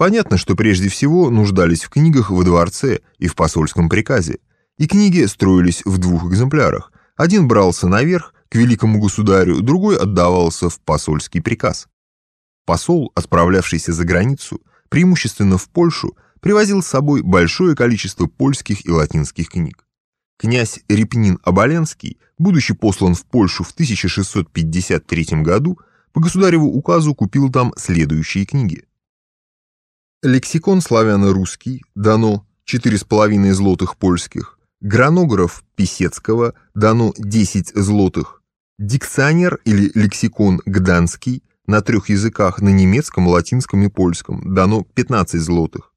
Понятно, что прежде всего нуждались в книгах во дворце и в посольском приказе, и книги строились в двух экземплярах. Один брался наверх, к великому государю, другой отдавался в посольский приказ. Посол, отправлявшийся за границу, преимущественно в Польшу, привозил с собой большое количество польских и латинских книг. Князь Репнин Оболенский, будучи послан в Польшу в 1653 году, по государеву указу купил там следующие книги. Лексикон славяно-русский дано 4,5 злотых польских, гранограф Писецкого дано 10 злотых, дикционер или лексикон гданский на трех языках на немецком, латинском и польском дано 15 злотых,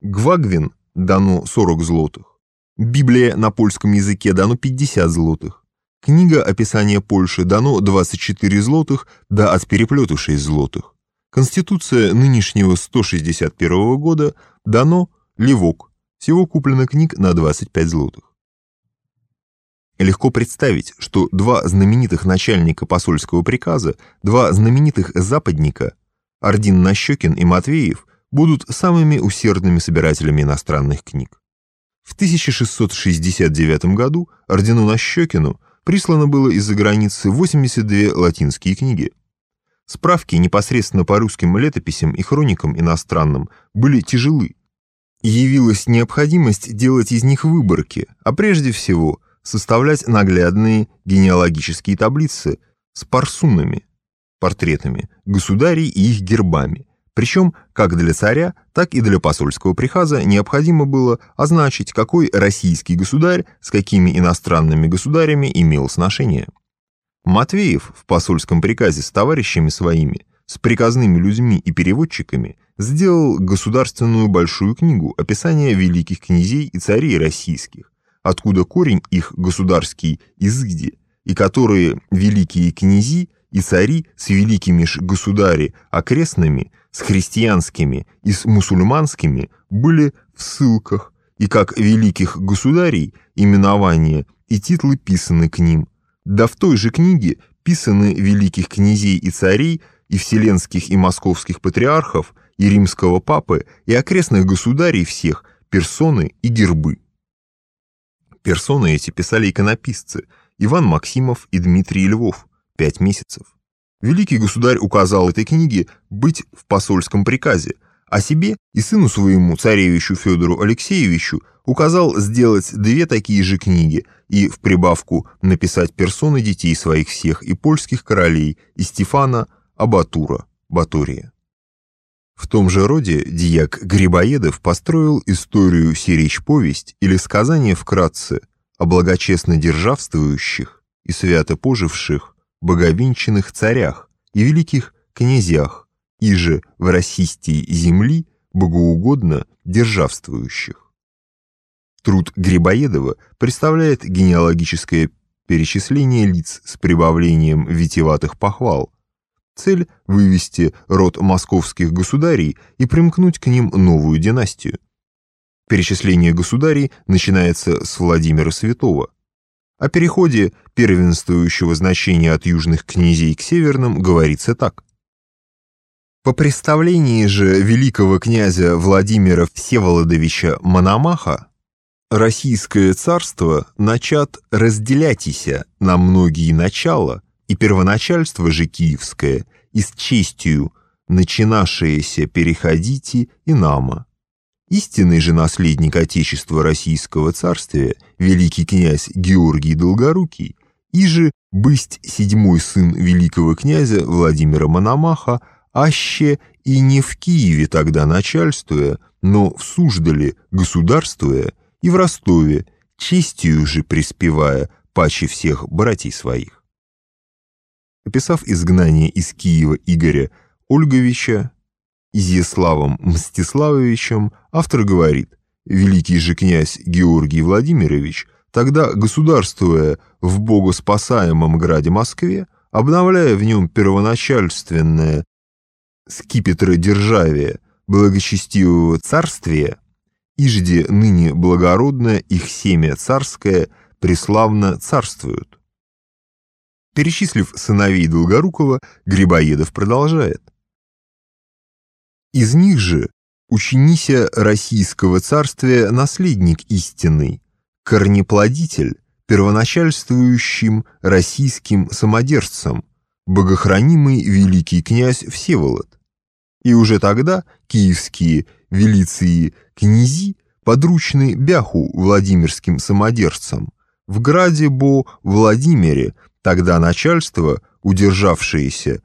Гвагвин дано 40 злотых, Библия на польском языке дано 50 злотых. Книга «Описание Польши» дано 24 злотых, да от переплету 6 злотых. Конституция нынешнего 161 года дано Левок. Всего куплено книг на 25 злотых. Легко представить, что два знаменитых начальника посольского приказа, два знаменитых западника, Ордин Нащекин и Матвеев, будут самыми усердными собирателями иностранных книг. В 1669 году ордену Нащекину прислано было из-за границы 82 латинские книги. Справки непосредственно по русским летописям и хроникам иностранным были тяжелы. Явилась необходимость делать из них выборки, а прежде всего составлять наглядные генеалогические таблицы с парсунами, портретами государей и их гербами, причем как для царя, так и для посольского приказа необходимо было означить, какой российский государь с какими иностранными государями имел сношение. Матвеев в посольском приказе с товарищами своими, с приказными людьми и переводчиками сделал государственную большую книгу описания великих князей и царей российских, откуда корень их государский изыди, и которые великие князи и цари с великими ж государи окрестными – с христианскими и с мусульманскими были в ссылках, и как великих государей именования и титлы писаны к ним. Да в той же книге писаны великих князей и царей и вселенских и московских патриархов, и римского папы, и окрестных государей всех, персоны и гербы. Персоны эти писали иконописцы Иван Максимов и Дмитрий Львов, пять месяцев. Великий государь указал этой книге быть в посольском приказе, а себе и сыну своему, царевичу Федору Алексеевичу, указал сделать две такие же книги и в прибавку написать персоны детей своих всех и польских королей, и Стефана Абатура, Батория. В том же роде дьяк Грибоедов построил историю сиречь-повесть или сказание вкратце о благочестно державствующих и свято поживших боговинченных царях и великих князях, и же в расистии земли богоугодно державствующих. Труд Грибоедова представляет генеалогическое перечисление лиц с прибавлением витиеватых похвал. Цель – вывести род московских государей и примкнуть к ним новую династию. Перечисление государей начинается с Владимира Святого – о переходе первенствующего значения от южных князей к северным говорится так. По представлении же великого князя Владимира Всеволодовича Мономаха Российское царство начат разделятися на многие начала, и первоначальство же киевское, и с честью начинавшееся переходите и нама. Истинный же наследник Отечества Российского царствия, великий князь Георгий Долгорукий, и же бысть седьмой сын великого князя Владимира Мономаха, аще и не в Киеве тогда начальствуя, но в Суздале государствуя и в Ростове, честью же приспевая паче всех братьев своих. Описав изгнание из Киева Игоря Ольговича, Изяславом Мстиславовичем автор говорит, великий же князь Георгий Владимирович, тогда государствуя в богоспасаемом граде Москве, обновляя в нем первоначальственное скипетродержавие благочестивого царствия, ижде ныне благородное их семя царское преславно царствуют. Перечислив сыновей Долгорукова, Грибоедов продолжает. Из них же ученися российского царствия наследник истинный, корнеплодитель, первоначальствующим российским самодержцем, богохранимый великий князь Всеволод. И уже тогда киевские велиции князи подручны бяху владимирским самодержцам. В граде Бо Владимире тогда начальство, удержавшееся